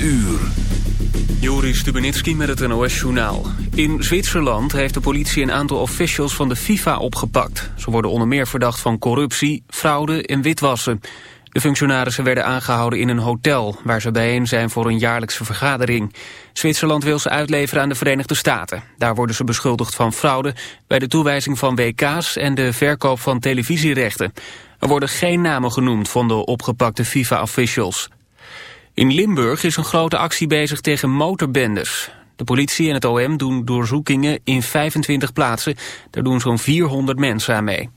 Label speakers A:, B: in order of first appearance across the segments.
A: uur.
B: Joris Stubenitski met het NOS-journaal. In Zwitserland heeft de politie een aantal officials van de FIFA opgepakt. Ze worden onder meer verdacht van corruptie, fraude en witwassen. De functionarissen werden aangehouden in een hotel... waar ze bijeen zijn voor een jaarlijkse vergadering. Zwitserland wil ze uitleveren aan de Verenigde Staten. Daar worden ze beschuldigd van fraude... bij de toewijzing van WK's en de verkoop van televisierechten. Er worden geen namen genoemd van de opgepakte FIFA-officials. In Limburg is een grote actie bezig tegen motorbendes. De politie en het OM doen doorzoekingen in 25 plaatsen. Daar doen zo'n 400 mensen aan mee.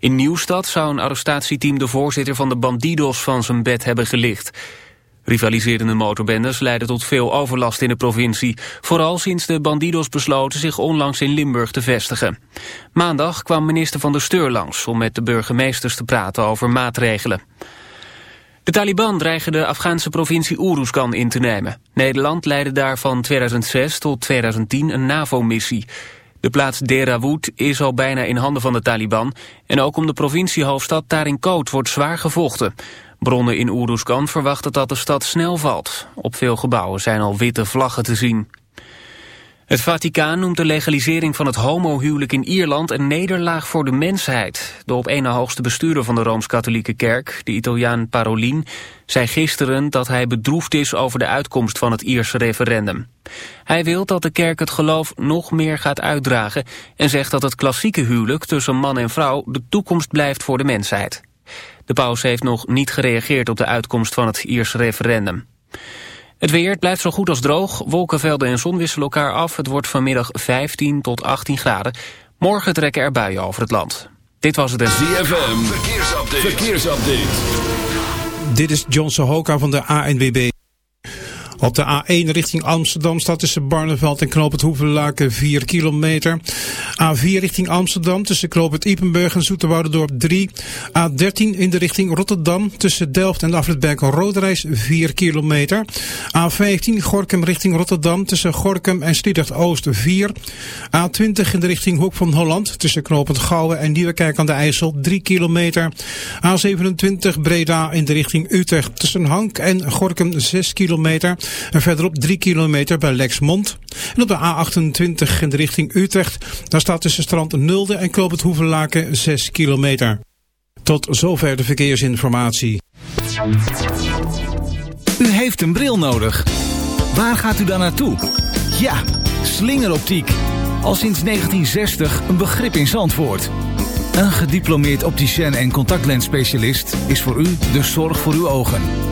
B: In Nieuwstad zou een arrestatieteam de voorzitter van de Bandidos van zijn bed hebben gelicht. Rivaliserende motorbendes leiden tot veel overlast in de provincie. Vooral sinds de Bandidos besloten zich onlangs in Limburg te vestigen. Maandag kwam minister van der Steur langs om met de burgemeesters te praten over maatregelen. De Taliban dreigen de Afghaanse provincie Uruzgan in te nemen. Nederland leidde daar van 2006 tot 2010 een NAVO-missie. De plaats Derawood is al bijna in handen van de Taliban... en ook om de provinciehoofdstad Tarinkot wordt zwaar gevochten. Bronnen in Uruzgan verwachten dat de stad snel valt. Op veel gebouwen zijn al witte vlaggen te zien. Het Vaticaan noemt de legalisering van het homohuwelijk in Ierland een nederlaag voor de mensheid. De op na hoogste bestuurder van de Rooms-Katholieke Kerk, de Italiaan Parolin, zei gisteren dat hij bedroefd is over de uitkomst van het Ierse referendum. Hij wil dat de kerk het geloof nog meer gaat uitdragen en zegt dat het klassieke huwelijk tussen man en vrouw de toekomst blijft voor de mensheid. De paus heeft nog niet gereageerd op de uitkomst van het Ierse referendum. Het weer blijft zo goed als droog. Wolkenvelden en zon wisselen elkaar af. Het wordt vanmiddag 15 tot 18 graden. Morgen trekken er buien over het land. Dit was het.
A: ZFM, verkeersupdate. verkeersupdate.
C: Dit is John Sohoka van de ANWB. Op de A1 richting Amsterdam staat tussen Barneveld en Knoop het Hoevenlaken 4 kilometer. A4 richting Amsterdam tussen Knoop het en Zoeterwoudendorp 3. A13 in de richting Rotterdam tussen Delft en Afritberg Roodreis 4 kilometer. A15 Gorkum richting Rotterdam tussen Gorkum en Sliedrecht Oost 4. A20 in de richting Hoek van Holland tussen Knoop het Gouwen en Nieuwekerk aan de IJssel 3 kilometer. A27 Breda in de richting Utrecht tussen Hank en Gorkum 6 kilometer. En verderop 3 kilometer bij Lexmond. En op de A28 in de richting Utrecht. Daar staat tussen strand Nulde en Knoop het Hoevenlaken 6 kilometer. Tot zover de verkeersinformatie.
D: U heeft een bril nodig. Waar gaat u dan naartoe? Ja, slingeroptiek. Al sinds 1960 een begrip in Zandvoort. Een gediplomeerd opticien en contactlensspecialist is voor u de zorg voor uw ogen.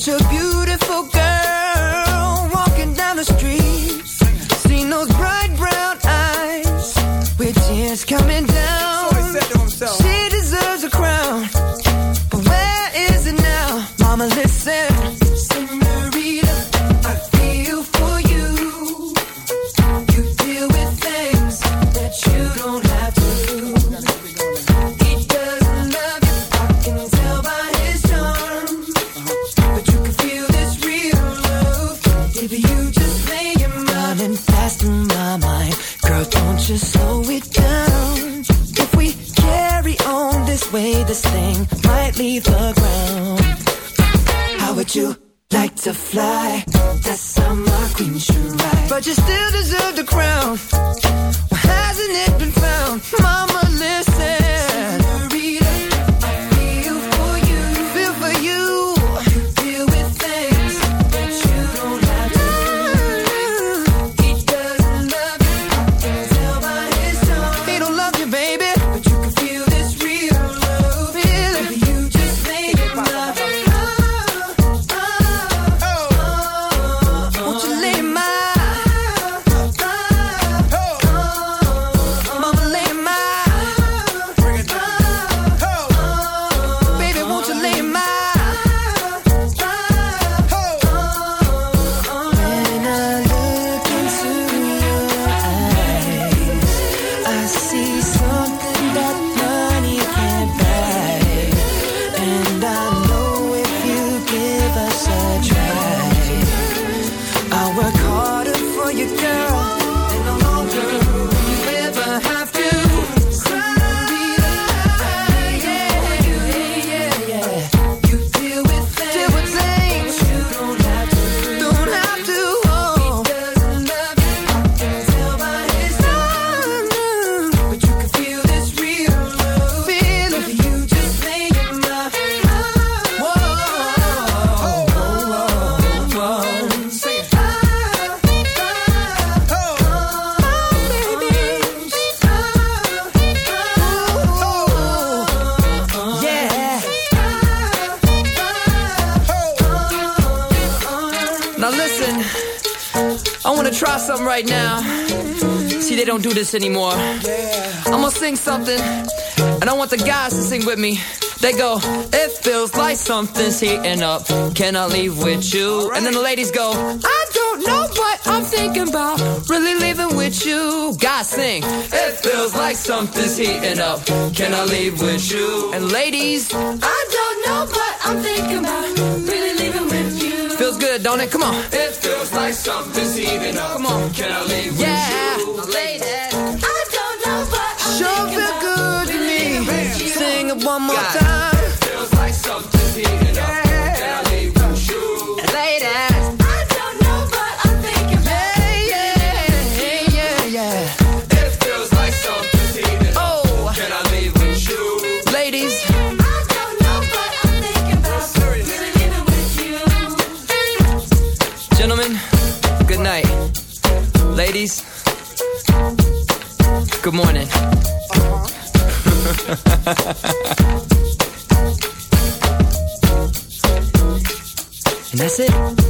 E: such a beautiful girl walking down the street. Seen those bright brown eyes with tears coming down.
F: So
E: she deserves a crown, but where is it now? Mama, listen. like to fly. That summer queen should ride. But you still deserve the crown. Why hasn't it been found, Mama? anymore. I'ma sing something, and I want the guys to sing with me. They go, it feels like something's heating up. Can I leave with you? And then the ladies go, I don't know what I'm thinking about. Really leaving with you. Guys sing, it feels like something's heating up. Can I leave with you? And ladies, I don't know what I'm thinking about. Really leaving with you. Feels good, don't it? Come on. It feels like something's heating up. Come on. Can I leave yeah. with you? one more God. time. Feels like something's heating yeah. up. Oh. Ladies, good morning. and that's it.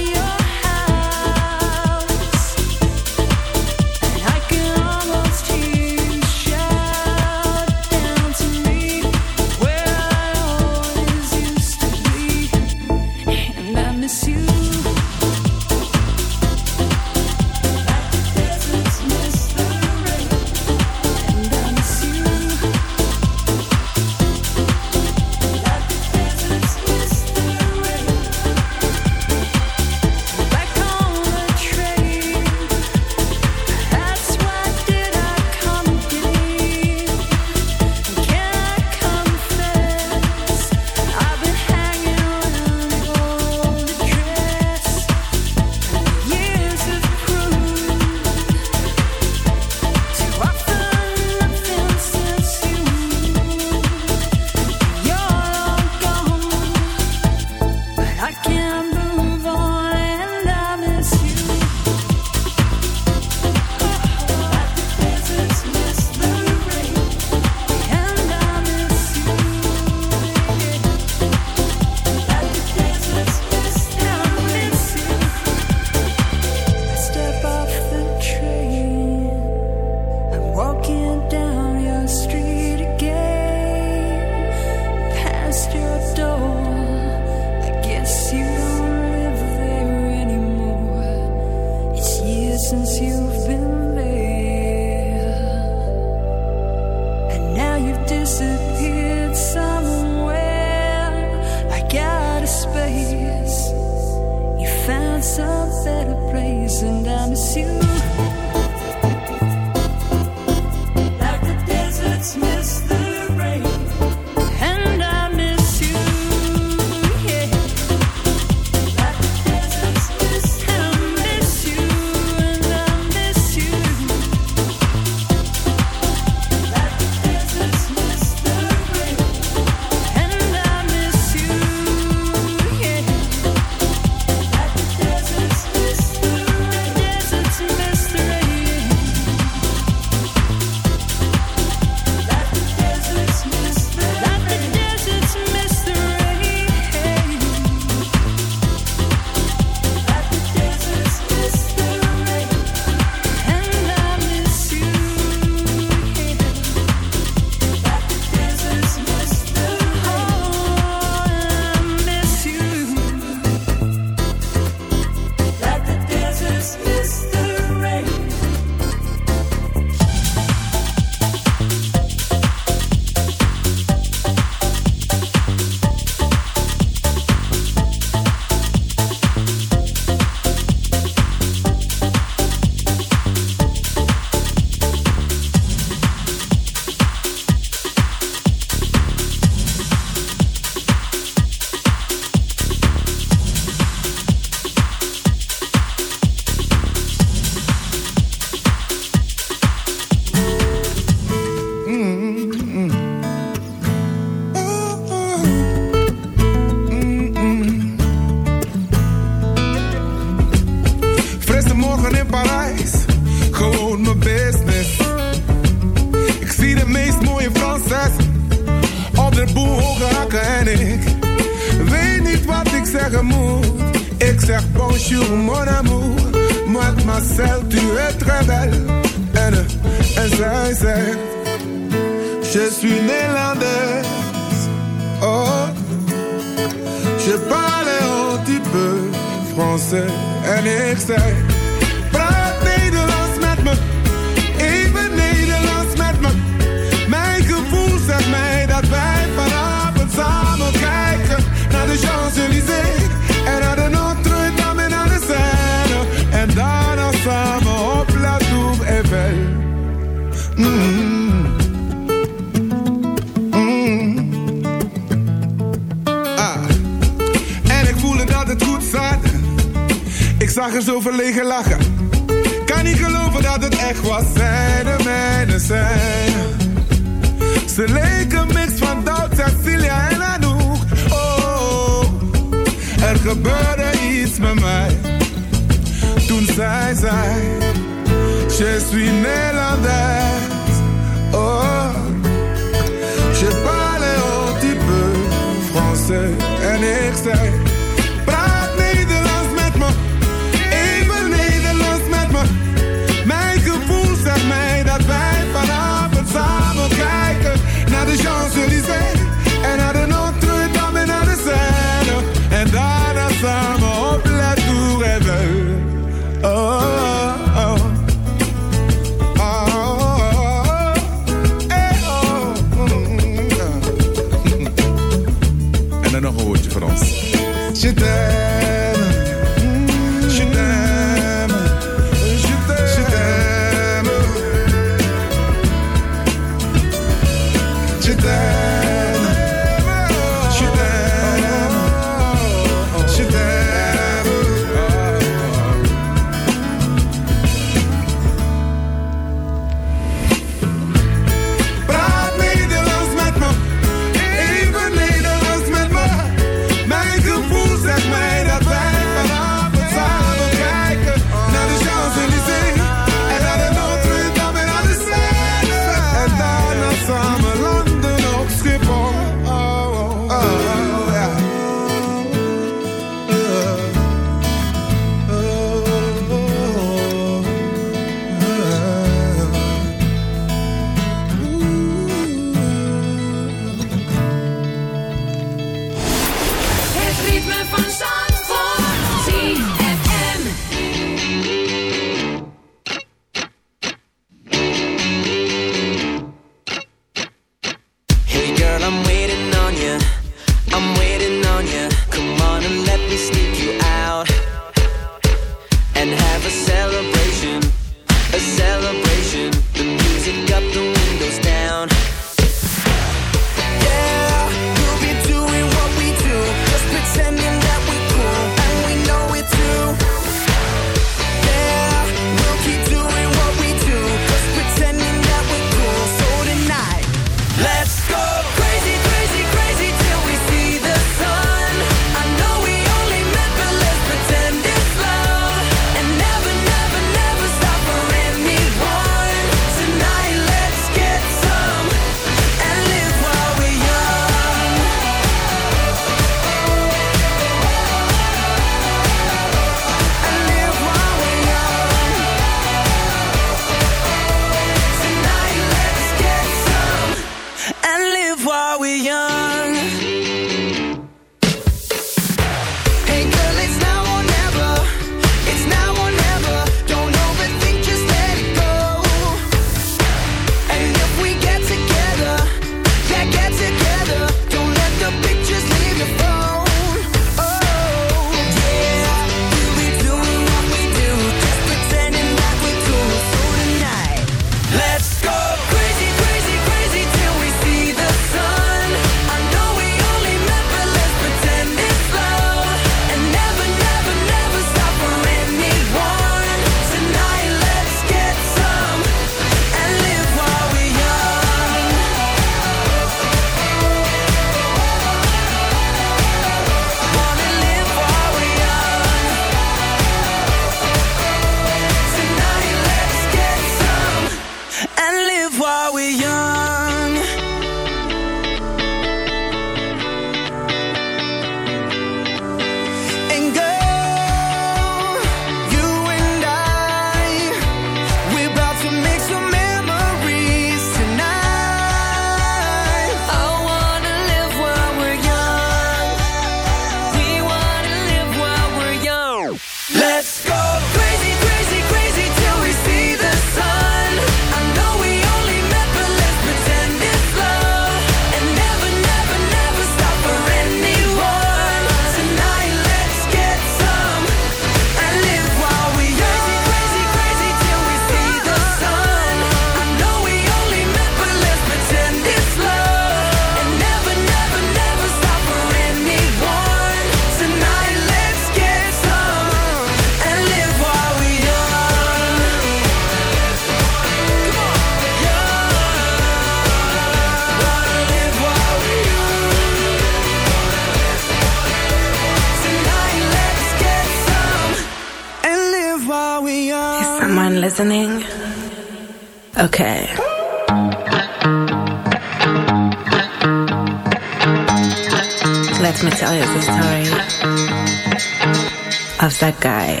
G: That guy.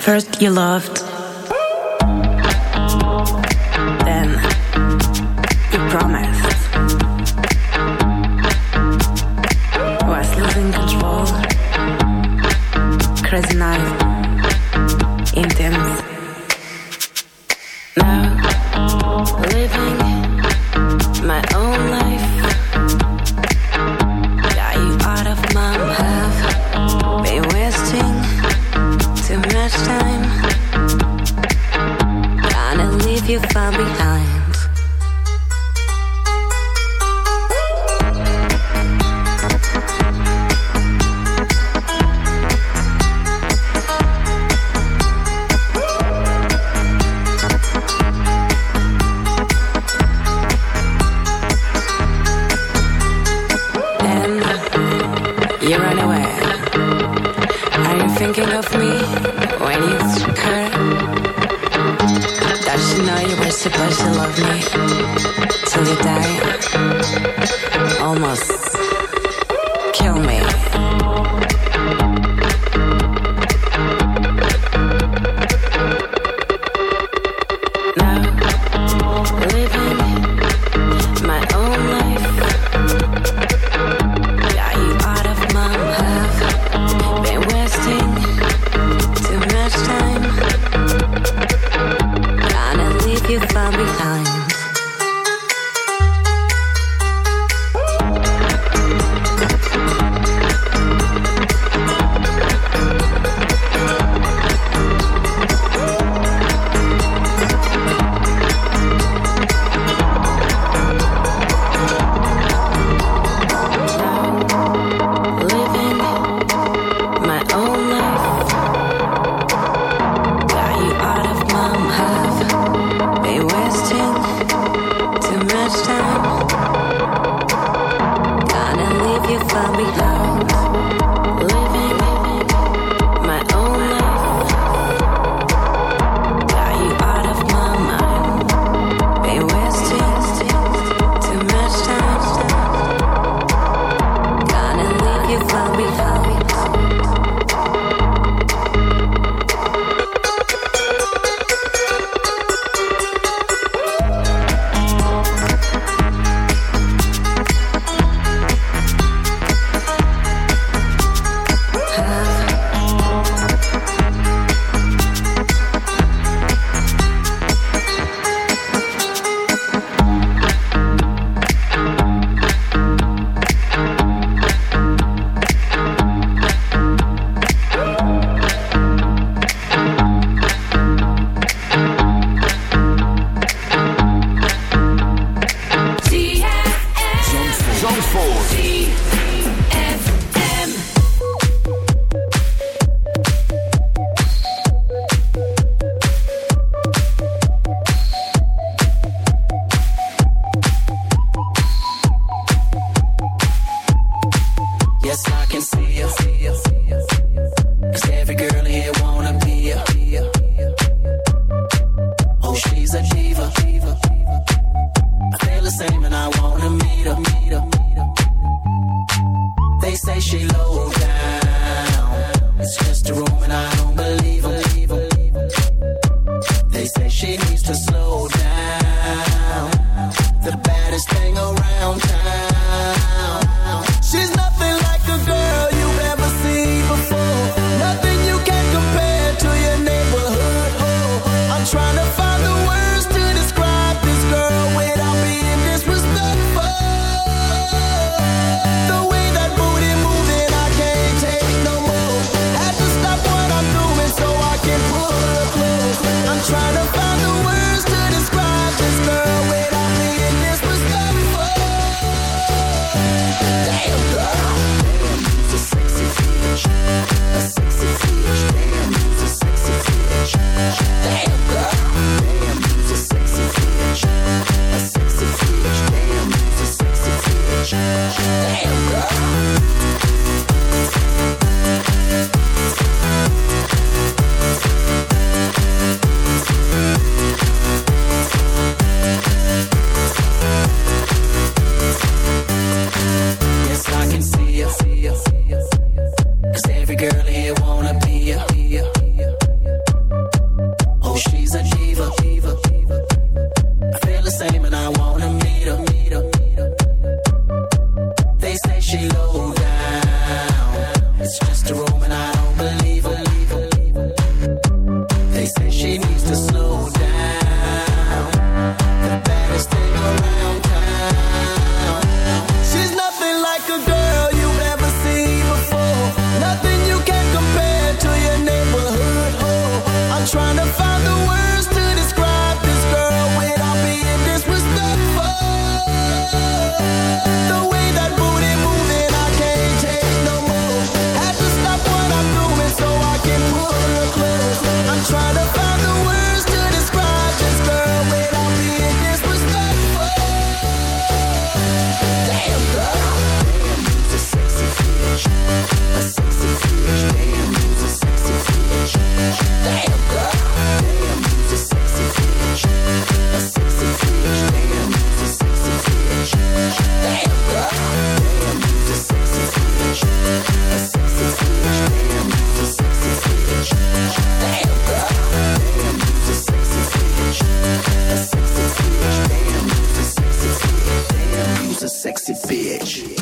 G: First, you loved,
H: bitch.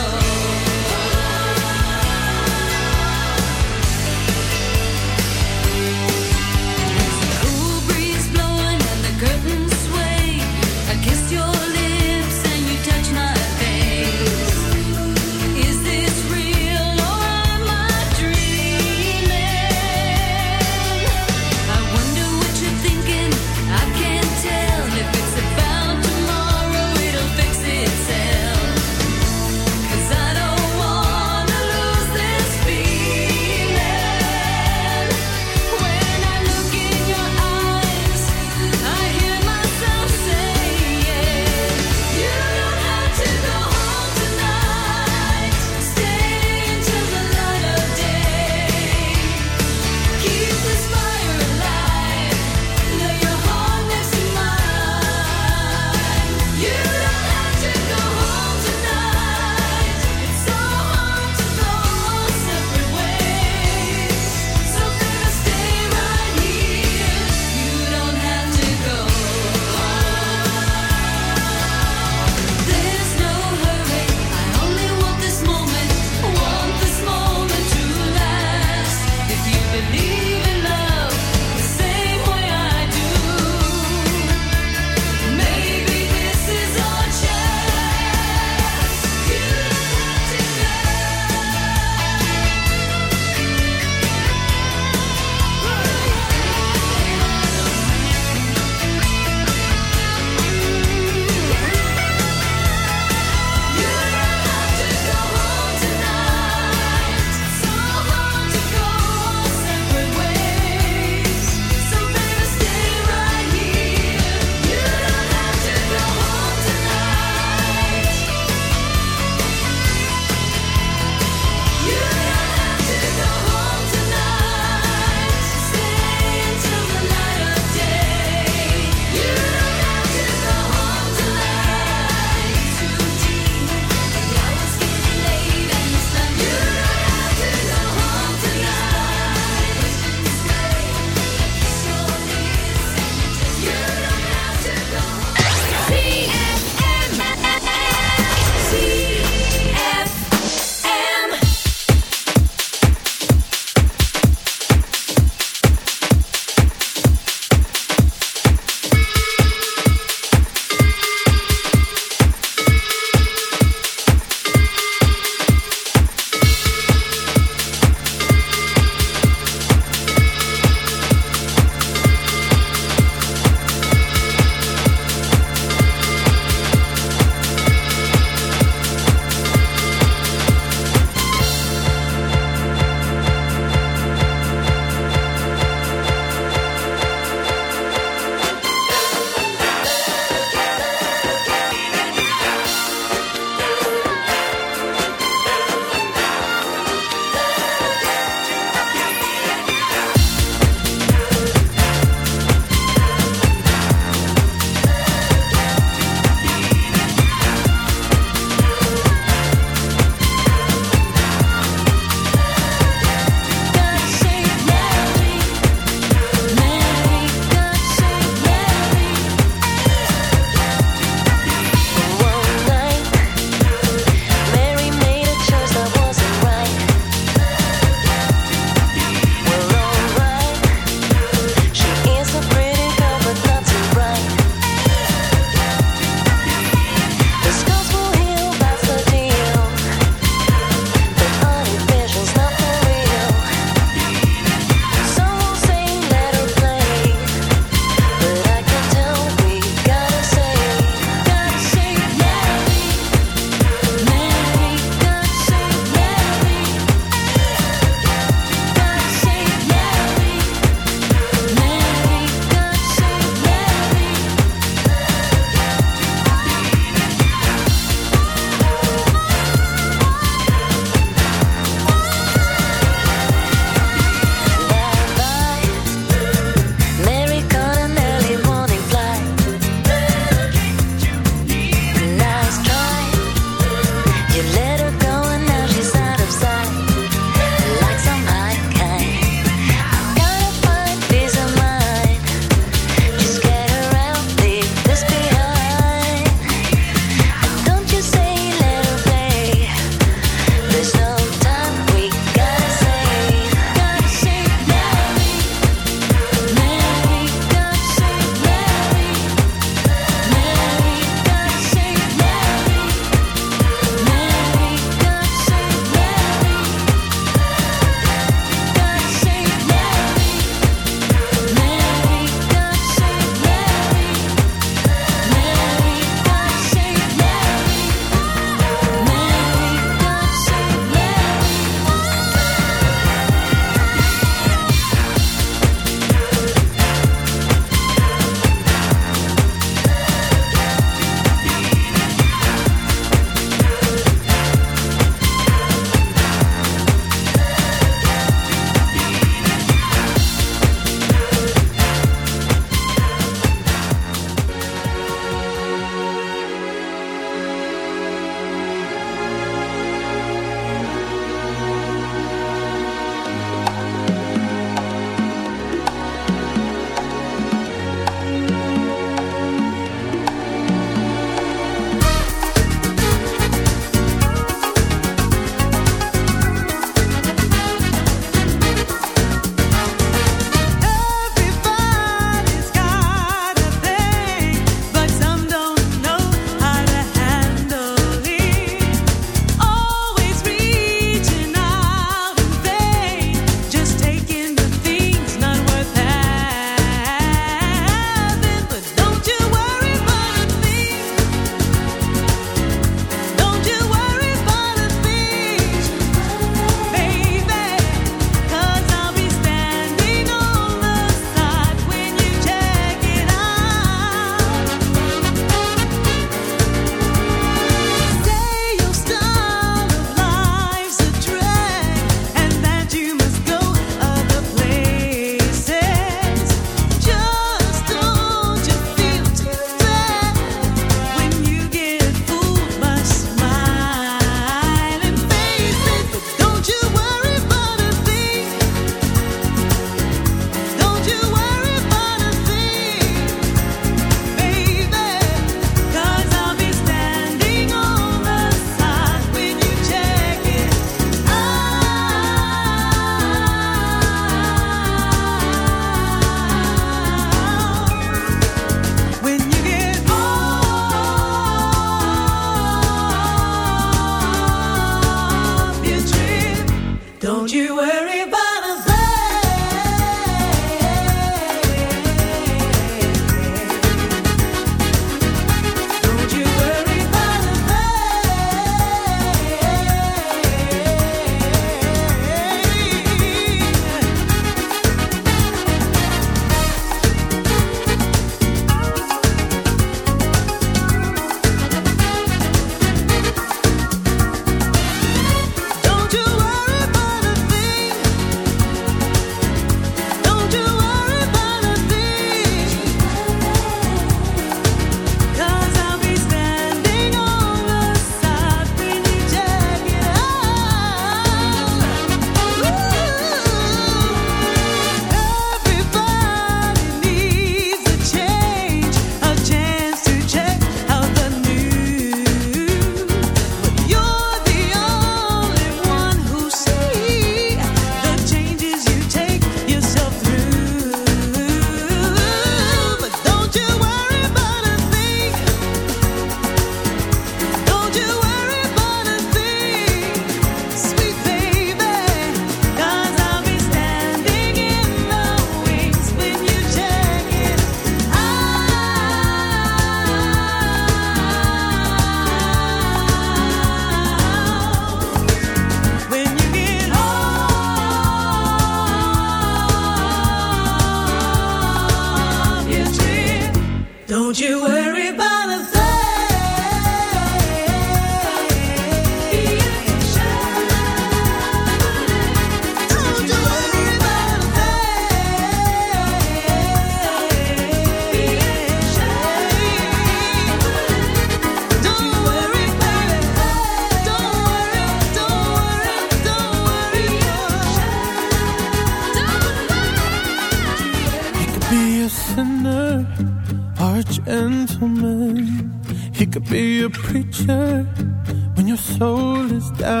A: stars.